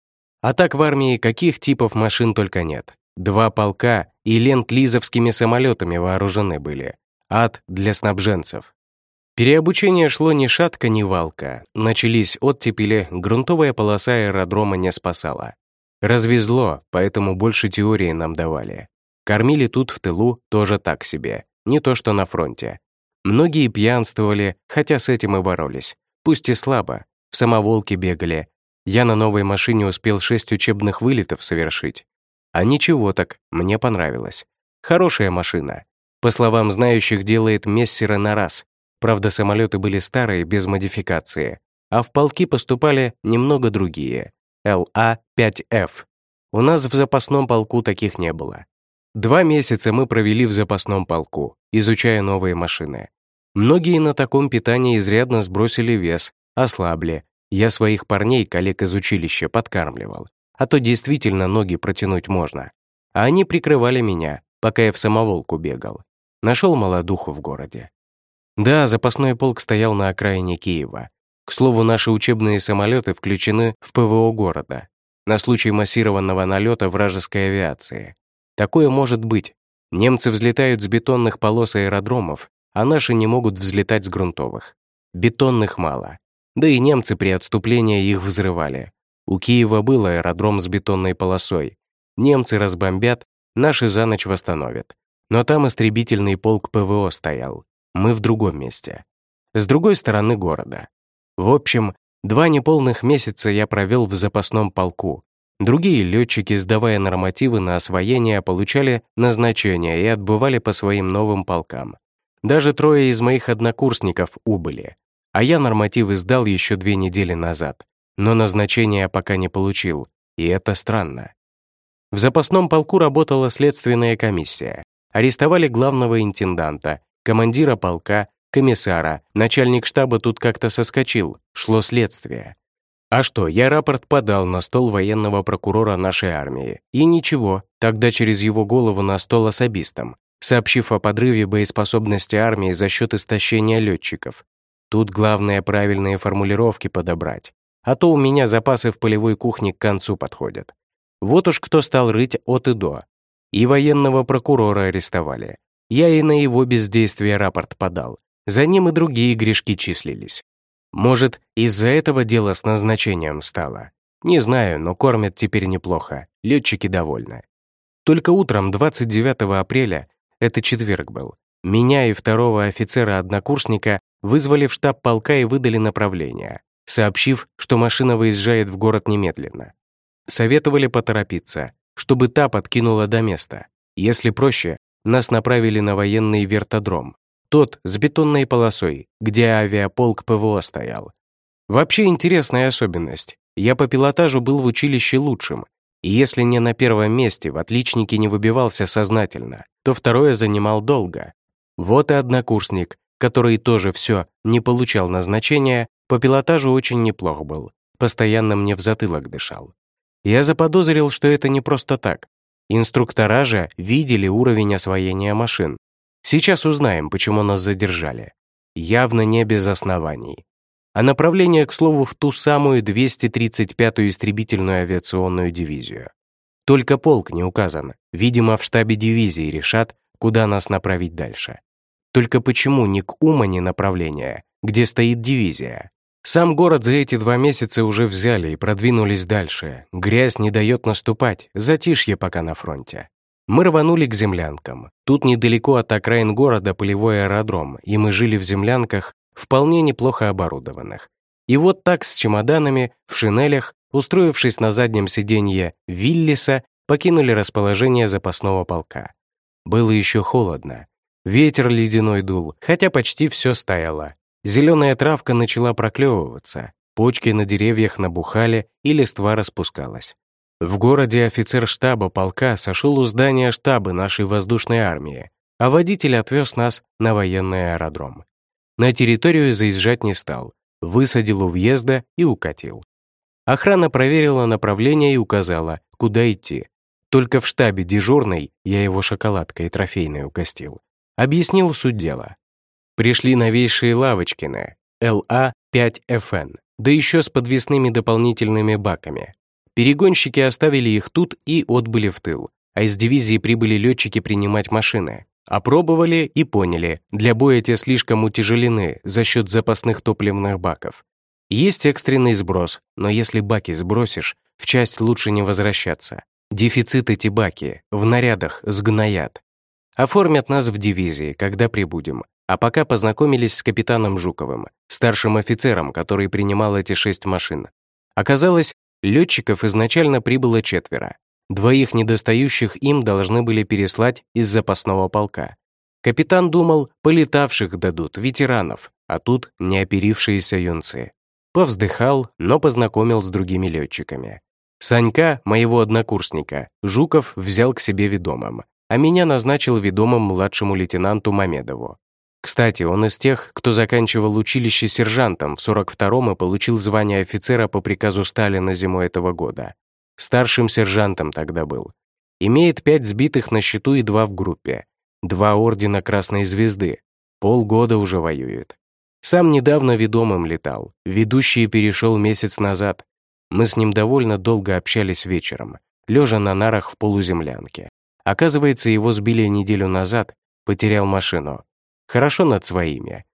А так в армии каких типов машин только нет. Два полка и ленд-лизовскими самолетами вооружены были. Ад для снабженцев. Переобучение шло ни шатка, ни валка. Начались оттепели, грунтовая полоса аэродрома не спасала. Развезло, поэтому больше теории нам давали. Кормили тут в тылу тоже так себе, не то что на фронте. Многие пьянствовали, хотя с этим и боролись. Пусть и слабо, в самоволке бегали. Я на новой машине успел шесть учебных вылетов совершить. А ничего так, мне понравилось. Хорошая машина. По словам знающих, делает мессера на раз. Правда, самолеты были старые, без модификации. А в полки поступали немного другие. ЛА-5Ф. У нас в запасном полку таких не было. Два месяца мы провели в запасном полку, изучая новые машины. Многие на таком питании изрядно сбросили вес, ослабли. Я своих парней, коллег из училища, подкармливал. А то действительно ноги протянуть можно. А они прикрывали меня, пока я в самоволку бегал. Нашел молодуху в городе. Да, запасной полк стоял на окраине Киева. К слову, наши учебные самолеты включены в ПВО города на случай массированного налета вражеской авиации. Такое может быть. Немцы взлетают с бетонных полос аэродромов, а наши не могут взлетать с грунтовых. Бетонных мало. Да и немцы при отступлении их взрывали. У Киева был аэродром с бетонной полосой. Немцы разбомбят, наши за ночь восстановят. Но там истребительный полк ПВО стоял. Мы в другом месте. С другой стороны города. В общем, два неполных месяца я провел в запасном полку. Другие летчики, сдавая нормативы на освоение, получали назначение и отбывали по своим новым полкам. Даже трое из моих однокурсников убыли. А я нормативы сдал еще две недели назад, но назначения пока не получил, и это странно. В запасном полку работала следственная комиссия. Арестовали главного интенданта, командира полка, комиссара. Начальник штаба тут как-то соскочил, шло следствие. А что, я рапорт подал на стол военного прокурора нашей армии. И ничего, тогда через его голову на стол особистам, сообщив о подрыве боеспособности армии за счет истощения летчиков. Тут главное правильные формулировки подобрать. А то у меня запасы в полевой кухне к концу подходят. Вот уж кто стал рыть от и до. И военного прокурора арестовали. Я и на его бездействие рапорт подал. За ним и другие грешки числились. Может, из-за этого дело с назначением стало. Не знаю, но кормят теперь неплохо. Летчики довольны. Только утром 29 апреля, это четверг был, меня и второго офицера-однокурсника вызвали в штаб полка и выдали направление, сообщив, что машина выезжает в город немедленно. Советовали поторопиться, чтобы та подкинула до места. Если проще, нас направили на военный вертодром, тот с бетонной полосой, где авиаполк ПВО стоял. Вообще интересная особенность. Я по пилотажу был в училище лучшим, и если не на первом месте в отличнике не выбивался сознательно, то второе занимал долго. Вот и однокурсник, который тоже все не получал назначения, по пилотажу очень неплох был, постоянно мне в затылок дышал. Я заподозрил, что это не просто так. Инструктора же видели уровень освоения машин, Сейчас узнаем, почему нас задержали. Явно не без оснований. А направление, к слову, в ту самую 235-ю истребительную авиационную дивизию. Только полк не указан. Видимо, в штабе дивизии решат, куда нас направить дальше. Только почему не к Умане направление, где стоит дивизия? Сам город за эти два месяца уже взяли и продвинулись дальше. Грязь не дает наступать, затишье пока на фронте. Мы рванули к землянкам. Тут недалеко от окраин города полевой аэродром, и мы жили в землянках, вполне неплохо оборудованных. И вот так с чемоданами, в шинелях, устроившись на заднем сиденье Виллиса, покинули расположение запасного полка. Было еще холодно. Ветер ледяной дул, хотя почти все стояло. Зеленая травка начала проклевываться, почки на деревьях набухали и листва распускалась. В городе офицер штаба полка сошел у здания штаба нашей воздушной армии, а водитель отвез нас на военный аэродром. На территорию заезжать не стал, высадил у въезда и укатил. Охрана проверила направление и указала, куда идти. Только в штабе дежурный, я его шоколадкой трофейной угостил, объяснил суть дела. Пришли новейшие Лавочкины, ЛА-5ФН, да еще с подвесными дополнительными баками, Перегонщики оставили их тут и отбыли в тыл. а из дивизии прибыли летчики принимать машины. Опробовали и поняли, для боя те слишком утяжелены за счет запасных топливных баков. Есть экстренный сброс, но если баки сбросишь, в часть лучше не возвращаться. Дефицит эти баки, в нарядах сгноят. Оформят нас в дивизии, когда прибудем. А пока познакомились с капитаном Жуковым, старшим офицером, который принимал эти шесть машин. Оказалось, летчиков изначально прибыло четверо. Двоих недостающих им должны были переслать из запасного полка. Капитан думал, полетавших дадут, ветеранов, а тут неоперившиеся юнцы. Повздыхал, но познакомил с другими летчиками. Санька, моего однокурсника, Жуков взял к себе ведомым, а меня назначил ведомым младшему лейтенанту Мамедову. Кстати, он из тех, кто заканчивал училище сержантом в 42-м и получил звание офицера по приказу Сталина зимой этого года. Старшим сержантом тогда был. Имеет пять сбитых на счету и два в группе. Два ордена Красной Звезды. Полгода уже воюет. Сам недавно ведомым летал, ведущий перешел месяц назад. Мы с ним довольно долго общались вечером, лежа на нарах в полуземлянке. Оказывается, его сбили неделю назад, потерял машину. Хорошо над своими.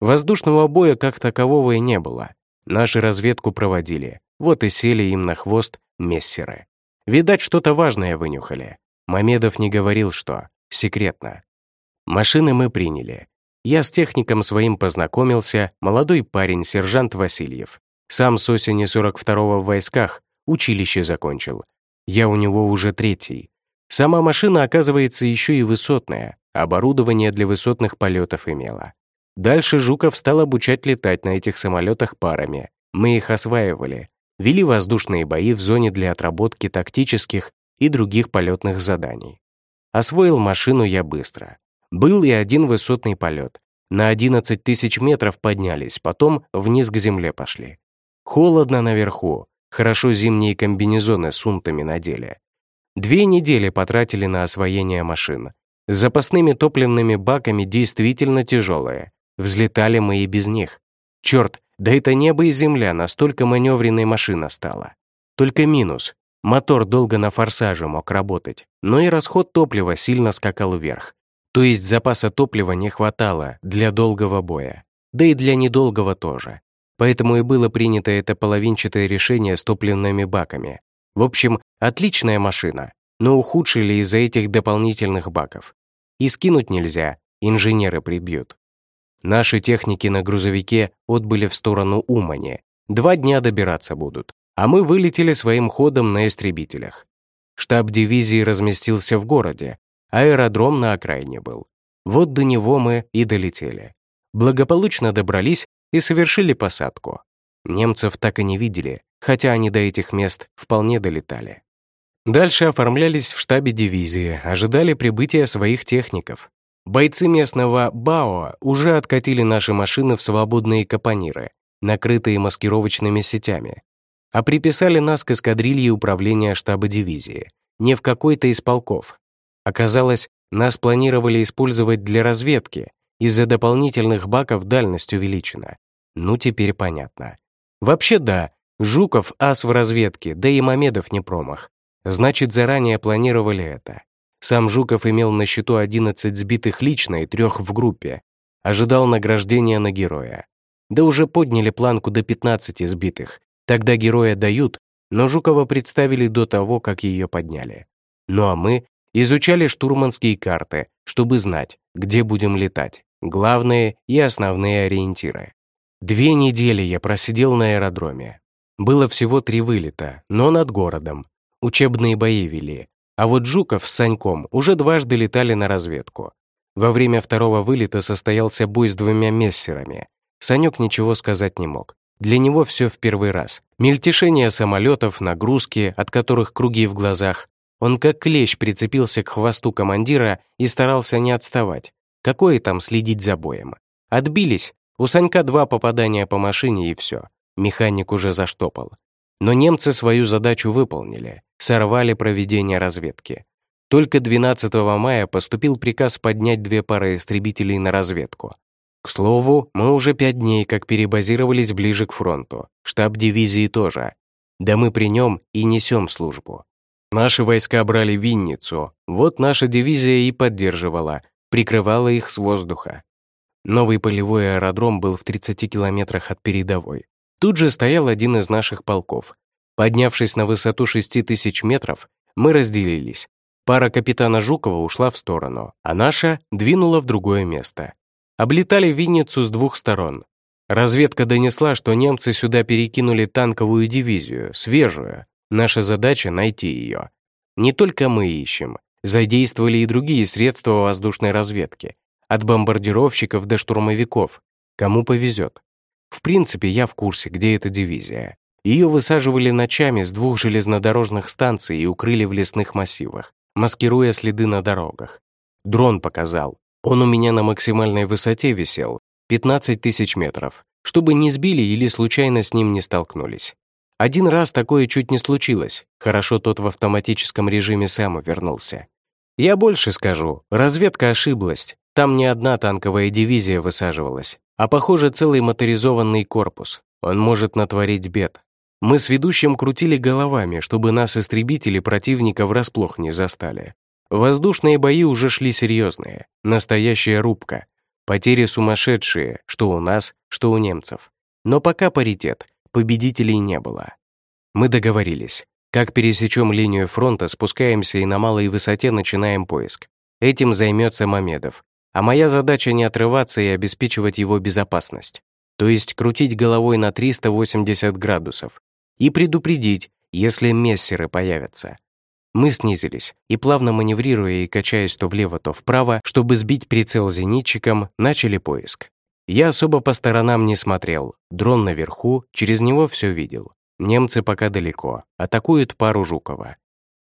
Воздушного боя как такового и не было. Наши разведку проводили, вот и сели им на хвост мессеры. Видать, что-то важное вынюхали. Мамедов не говорил, что. Секретно. Машины мы приняли. Я с техником своим познакомился, молодой парень, сержант Васильев. Сам с осени 42-го в войсках, училище закончил. Я у него уже третий. Сама машина, оказывается, еще и высотная, оборудование для высотных полетов имела. Дальше Жуков стал обучать летать на этих самолетах парами. Мы их осваивали, вели воздушные бои в зоне для отработки тактических и других полетных заданий. Освоил машину я быстро. Был и один высотный полет. На 11 тысяч метров поднялись, потом вниз к земле пошли. Холодно наверху, хорошо зимние комбинезоны с унтами надели. Две недели потратили на освоение машин. С запасными топливными баками действительно тяжелые. Взлетали мы и без них. Черт, да это небо и земля, настолько маневренной машина стала. Только минус. Мотор долго на форсаже мог работать, но и расход топлива сильно скакал вверх. То есть запаса топлива не хватало для долгого боя, да и для недолгого тоже. Поэтому и было принято это половинчатое решение с топливными баками. В общем, отличная машина, но ухудшили из-за этих дополнительных баков. И скинуть нельзя, инженеры прибьют. Наши техники на грузовике отбыли в сторону Умани. Два дня добираться будут, а мы вылетели своим ходом на истребителях. Штаб дивизии разместился в городе, Аэродром на окраине был. Вот до него мы и долетели. Благополучно добрались и совершили посадку. Немцев так и не видели, хотя они до этих мест вполне долетали. Дальше оформлялись в штабе дивизии, ожидали прибытия своих техников. Бойцы местного БАО уже откатили наши машины в свободные капониры, накрытые маскировочными сетями, а приписали нас к эскадрилье управления штаба дивизии, не в какой-то из полков, Оказалось, нас планировали использовать для разведки, из-за дополнительных баков дальность увеличена. Ну, теперь понятно. Вообще да, Жуков ас в разведке, да и Мамедов не промах. Значит, заранее планировали это. Сам Жуков имел на счету 11 сбитых лично и трех в группе. Ожидал награждения на героя. Да уже подняли планку до 15 сбитых. Тогда героя дают, но Жукова представили до того, как ее подняли. Ну а мы Изучали штурманские карты, чтобы знать, где будем летать, главные и основные ориентиры. Две недели я просидел на аэродроме. Было всего три вылета, но над городом. Учебные бои вели. А вот Жуков с Саньком уже дважды летали на разведку. Во время второго вылета состоялся бой с двумя мессерами. Санек ничего сказать не мог. Для него все в первый раз. Мельтешение самолетов, нагрузки, от которых круги в глазах, он как клещ прицепился к хвосту командира и старался не отставать. Какое там следить за боем? Отбились. У Санька два попадания по машине и все. Механик уже заштопал. Но немцы свою задачу выполнили, сорвали проведение разведки. Только 12 мая поступил приказ поднять две пары истребителей на разведку. К слову, мы уже пять дней как перебазировались ближе к фронту. Штаб дивизии тоже. Да мы при нем и несем службу. Наши войска брали Винницу, вот наша дивизия и поддерживала, прикрывала их с воздуха. Новый полевой аэродром был в 30 километрах от передовой. Тут же стоял один из наших полков. Поднявшись на высоту 6000 метров, мы разделились. Пара капитана Жукова ушла в сторону, а наша двинула в другое место. Облетали Винницу с двух сторон. Разведка донесла, что немцы сюда перекинули танковую дивизию, свежую. Наша задача — найти ее. Не только мы ищем. Задействовали и другие средства воздушной разведки. От бомбардировщиков до штурмовиков. Кому повезет. В принципе, я в курсе, где эта дивизия. Ее высаживали ночами с двух железнодорожных станций и укрыли в лесных массивах, маскируя следы на дорогах. Дрон показал. Он у меня на максимальной высоте висел, 15 тысяч метров, чтобы не сбили или случайно с ним не столкнулись. Один раз такое чуть не случилось. Хорошо тот в автоматическом режиме сам вернулся. Я больше скажу, разведка ошиблась. Там не одна танковая дивизия высаживалась, а, похоже, целый моторизованный корпус. Он может натворить бед. Мы с ведущим крутили головами, чтобы нас истребители противника врасплох не застали. Воздушные бои уже шли серьезные, настоящая рубка. Потери сумасшедшие, что у нас, что у немцев. Но пока паритет, победителей не было. Мы договорились. Как пересечем линию фронта, спускаемся и на малой высоте начинаем поиск. Этим займется Мамедов. А моя задача не отрываться и обеспечивать его безопасность. То есть крутить головой на 380 градусов, и предупредить, если мессеры появятся. Мы снизились и, плавно маневрируя и качаясь то влево, то вправо, чтобы сбить прицел зенитчиком, начали поиск. Я особо по сторонам не смотрел, дрон наверху, через него все видел. Немцы пока далеко, атакуют пару Жукова.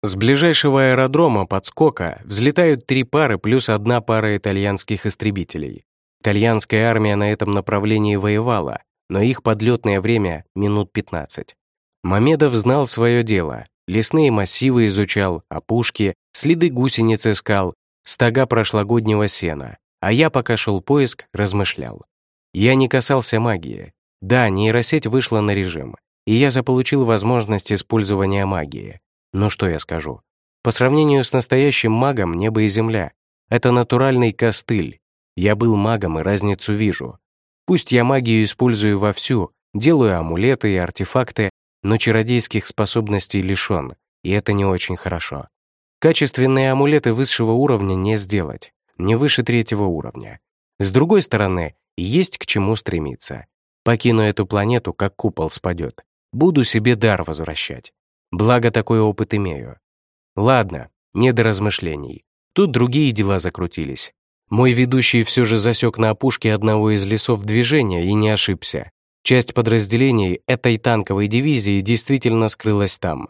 С ближайшего аэродрома подскока взлетают три пары плюс одна пара итальянских истребителей. Итальянская армия на этом направлении воевала, но их подлетное время — минут 15. Мамедов знал свое дело. Лесные массивы изучал, опушки, следы гусениц искал, стога прошлогоднего сена. А я, пока шел поиск, размышлял. Я не касался магии. Да, нейросеть вышла на режим, и я заполучил возможность использования магии. Но что я скажу? По сравнению с настоящим магом небо и земля. Это натуральный костыль. Я был магом и разницу вижу. Пусть я магию использую вовсю, делаю амулеты и артефакты, но чародейских способностей лишён, и это не очень хорошо. Качественные амулеты высшего уровня не сделать, не выше третьего уровня. С другой стороны, есть к чему стремиться. Покину эту планету, как купол спадет. Буду себе дар возвращать. Благо, такой опыт имею. Ладно, не до размышлений. Тут другие дела закрутились. Мой ведущий все же засек на опушке одного из лесов движения и не ошибся. Часть подразделений этой танковой дивизии действительно скрылась там.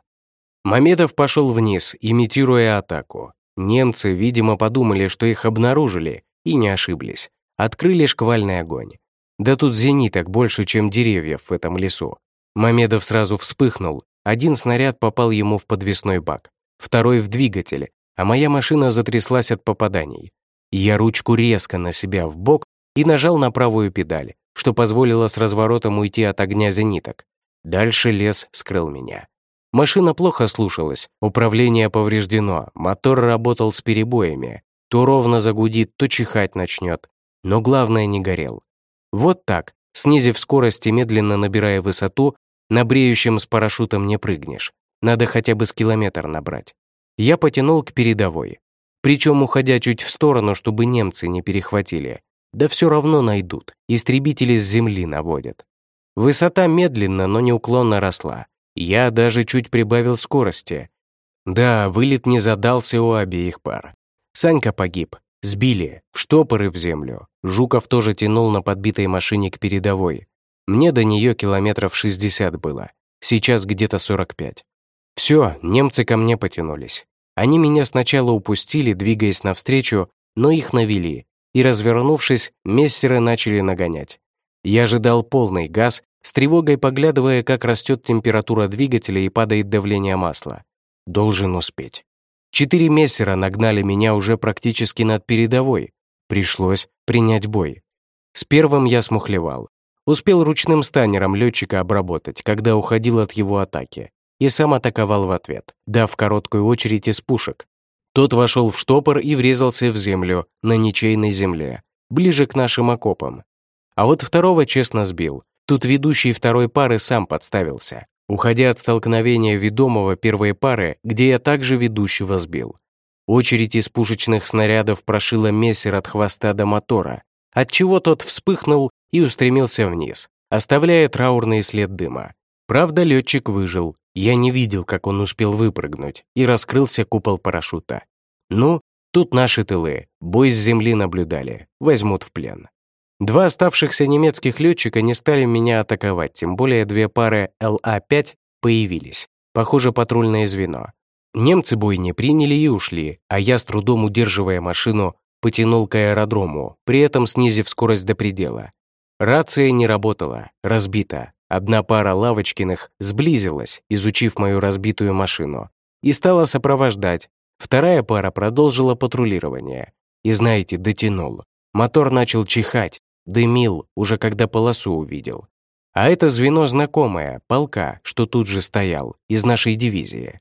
Мамедов пошел вниз, имитируя атаку. Немцы, видимо, подумали, что их обнаружили, и не ошиблись. Открыли шквальный огонь. Да тут зениток больше, чем деревьев в этом лесу. Мамедов сразу вспыхнул. Один снаряд попал ему в подвесной бак, второй — в двигатель, а моя машина затряслась от попаданий. Я ручку резко на себя в бок и нажал на правую педаль что позволило с разворотом уйти от огня зениток. Дальше лес скрыл меня. Машина плохо слушалась, управление повреждено, мотор работал с перебоями. То ровно загудит, то чихать начнет. Но главное, не горел. Вот так, снизив скорость и медленно набирая высоту, на бреющем с парашютом не прыгнешь. Надо хотя бы с километр набрать. Я потянул к передовой. Причем уходя чуть в сторону, чтобы немцы не перехватили. Да все равно найдут, истребители с земли наводят. Высота медленно, но неуклонно росла. Я даже чуть прибавил скорости. Да, вылет не задался у обеих пар. Санька погиб. Сбили, в штопоры в землю. Жуков тоже тянул на подбитой машине к передовой. Мне до нее километров 60 было. Сейчас где-то 45. Все, немцы ко мне потянулись. Они меня сначала упустили, двигаясь навстречу, но их навели, и, развернувшись, мессеры начали нагонять. Я ожидал полный газ, с тревогой поглядывая, как растет температура двигателя и падает давление масла. Должен успеть. Четыре мессера нагнали меня уже практически над передовой. Пришлось принять бой. С первым я смухлевал. Успел ручным станером летчика обработать, когда уходил от его атаки. и сам атаковал в ответ, дав короткую очередь из пушек. Тот вошел в штопор и врезался в землю на ничейной земле, ближе к нашим окопам. А вот второго честно сбил. Тут ведущий второй пары сам подставился, уходя от столкновения ведомого первой пары, где я также ведущего сбил. Очередь из пушечных снарядов прошила мессер от хвоста до мотора, отчего тот вспыхнул и устремился вниз, оставляя траурный след дыма. Правда, летчик выжил. Я не видел, как он успел выпрыгнуть, и раскрылся купол парашюта. Ну, тут наши тылы, бой с земли наблюдали, возьмут в плен. Два оставшихся немецких летчика не стали меня атаковать, тем более две пары ЛА-5 появились. Похоже, патрульное звено. Немцы бой не приняли и ушли, а я, с трудом удерживая машину, потянул к аэродрому, при этом снизив скорость до предела. Рация не работала, разбита. Одна пара Лавочкиных сблизилась, изучив мою разбитую машину, и стала сопровождать. Вторая пара продолжила патрулирование. И знаете, дотянул. Мотор начал чихать, дымил, уже когда полосу увидел. А это звено знакомое, полка, что тут же стоял, из нашей дивизии.